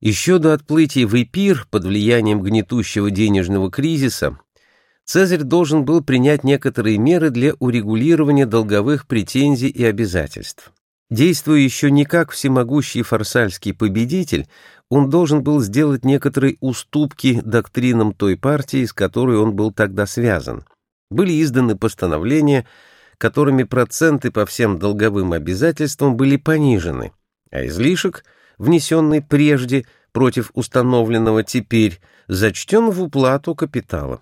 Еще до отплытия в Эпир под влиянием гнетущего денежного кризиса Цезарь должен был принять некоторые меры для урегулирования долговых претензий и обязательств. Действуя еще не как всемогущий фарсальский победитель, он должен был сделать некоторые уступки доктринам той партии, с которой он был тогда связан. Были изданы постановления, которыми проценты по всем долговым обязательствам были понижены, а излишек, внесенный прежде против установленного теперь, зачтен в уплату капитала.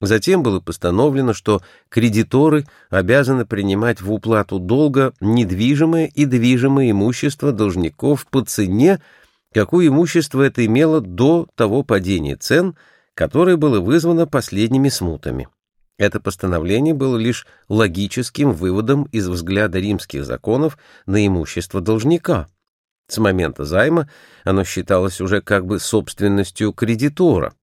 Затем было постановлено, что кредиторы обязаны принимать в уплату долга недвижимое и движимое имущество должников по цене, какое имущество это имело до того падения цен, которое было вызвано последними смутами. Это постановление было лишь логическим выводом из взгляда римских законов на имущество должника. С момента займа оно считалось уже как бы собственностью кредитора.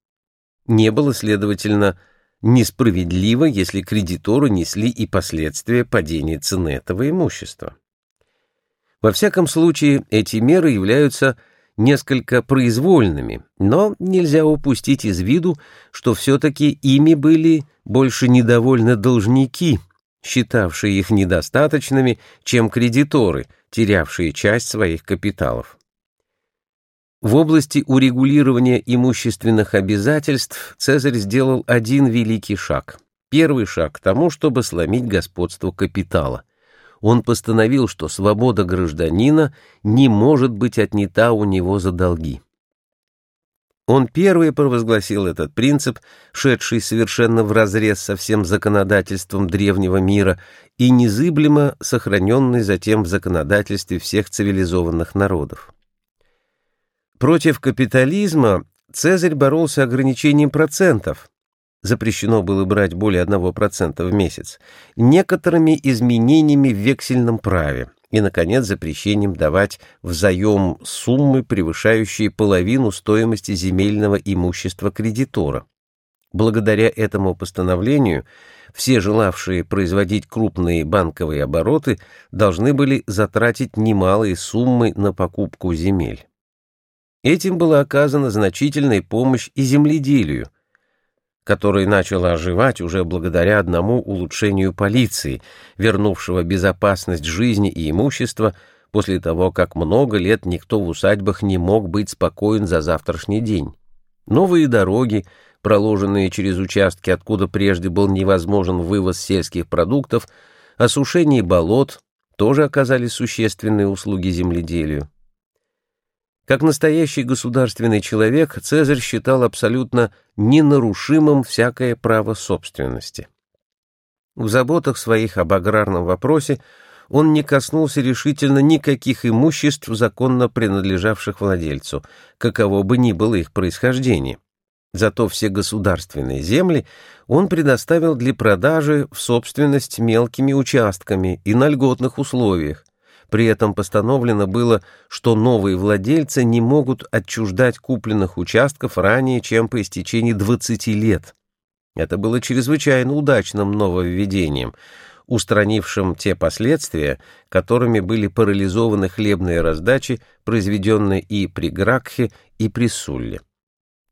Не было, следовательно, несправедливо, если кредиторы несли и последствия падения цены этого имущества. Во всяком случае, эти меры являются несколько произвольными, но нельзя упустить из виду, что все-таки ими были больше недовольны должники, считавшие их недостаточными, чем кредиторы, терявшие часть своих капиталов. В области урегулирования имущественных обязательств Цезарь сделал один великий шаг. Первый шаг к тому, чтобы сломить господство капитала. Он постановил, что свобода гражданина не может быть отнята у него за долги. Он первый провозгласил этот принцип, шедший совершенно вразрез со всем законодательством древнего мира и незыблемо сохраненный затем в законодательстве всех цивилизованных народов. Против капитализма Цезарь боролся ограничением процентов. Запрещено было брать более 1% в месяц, некоторыми изменениями в вексельном праве и, наконец, запрещением давать взаем суммы, превышающие половину стоимости земельного имущества кредитора. Благодаря этому постановлению все желавшие производить крупные банковые обороты должны были затратить немалые суммы на покупку земель. Этим была оказана значительная помощь и земледелию, которое начало оживать уже благодаря одному улучшению полиции, вернувшего безопасность жизни и имущества после того, как много лет никто в усадьбах не мог быть спокоен за завтрашний день. Новые дороги, проложенные через участки, откуда прежде был невозможен вывоз сельских продуктов, осушение болот, тоже оказали существенные услуги земледелию. Как настоящий государственный человек, Цезарь считал абсолютно ненарушимым всякое право собственности. В заботах своих об аграрном вопросе он не коснулся решительно никаких имуществ, законно принадлежавших владельцу, каково бы ни было их происхождение. Зато все государственные земли он предоставил для продажи в собственность мелкими участками и на льготных условиях, при этом постановлено было, что новые владельцы не могут отчуждать купленных участков ранее, чем по истечении 20 лет. Это было чрезвычайно удачным нововведением, устранившим те последствия, которыми были парализованы хлебные раздачи, произведенные и при Гракхе, и при Сулле.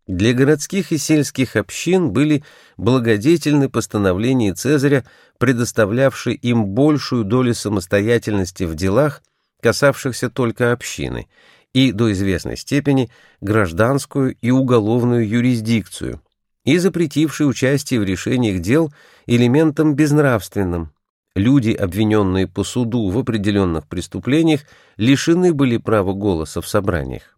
Для городских и сельских общин были благодетельны постановления Цезаря, предоставлявшие им большую долю самостоятельности в делах, касавшихся только общины, и до известной степени гражданскую и уголовную юрисдикцию, и запретившие участие в решениях дел элементом безнравственным. Люди, обвиненные по суду в определенных преступлениях, лишены были права голоса в собраниях.